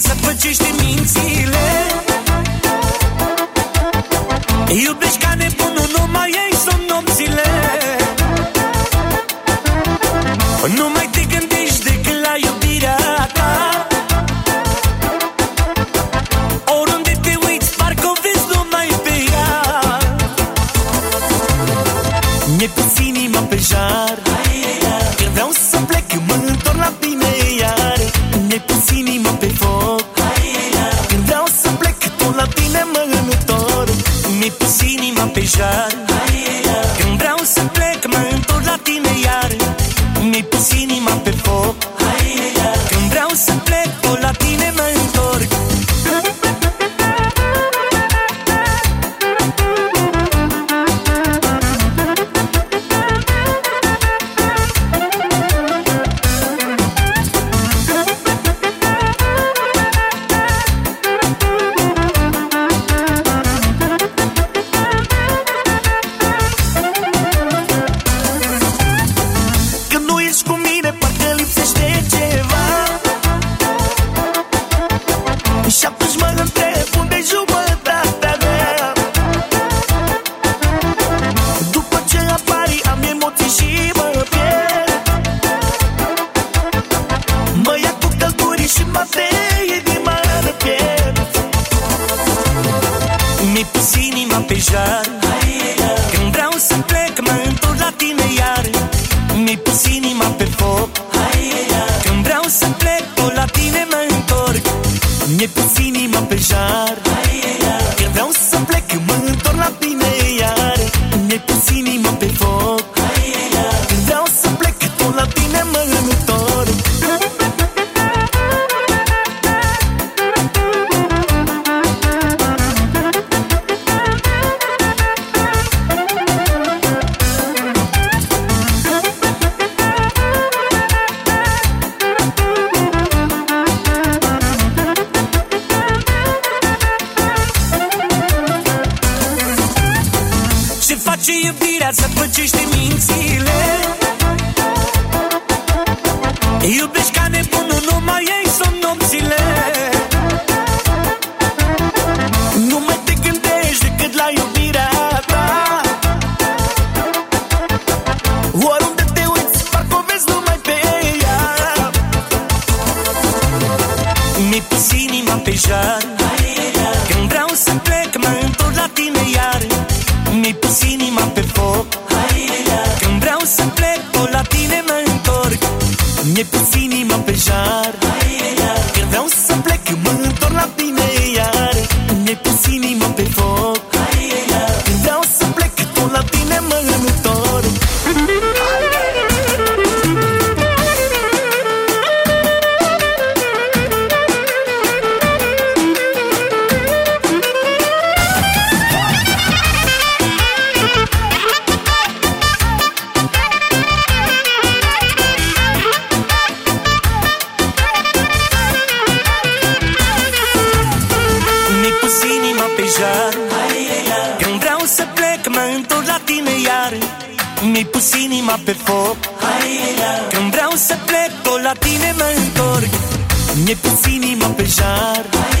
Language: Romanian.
zăpăcește mințile. Iubești ca nebunul, nu mai ei somn nopțile Nu mai te gândești decât la iubirea ta. Oriunde te uiți, parcă o vezi numai pe ea. Mi-e puțin inima pe jar. Când vreau să plec, eu mă întorc la bine mi-e pus inima pe foc. Când vreau să plec, tot la tine mă întorc. Mi-e pus inima pe jar. Când vreau să plec, mă întorc la tine iar. Mi-e pus inima pe foc inima pe jar Când vreau să plec, mă întorc la tine iar. Mi-ai pus inima pe foc. Când vreau să plec, tot la tine mă întorc. Mi-ai pus inima pe jar. Când vreau să plec, Ce face iubirea să păcește mințile. Iubești ca nebunul, nu mai ai somn nopțile Nu mai te gândești decât la iubirea ta. Oriunde te uiți, parcă o vezi numai pe ea. Mi-ai pus inima pe jar. Când vreau să plec, mă întorc la tine iar Mi-ai pus inima pe foc. Când vreau să plec, tot la tine mă întorc. Mi-ai pus inima pe jar. Când vreau să plec, mă întorc la tine iar. Mi-ai pus inima mă întorc la tine iar. Mi-ai pus inima pe foc. Când vreau să plec, tot la tine mă întorc. Mi-ai pus inima pe jar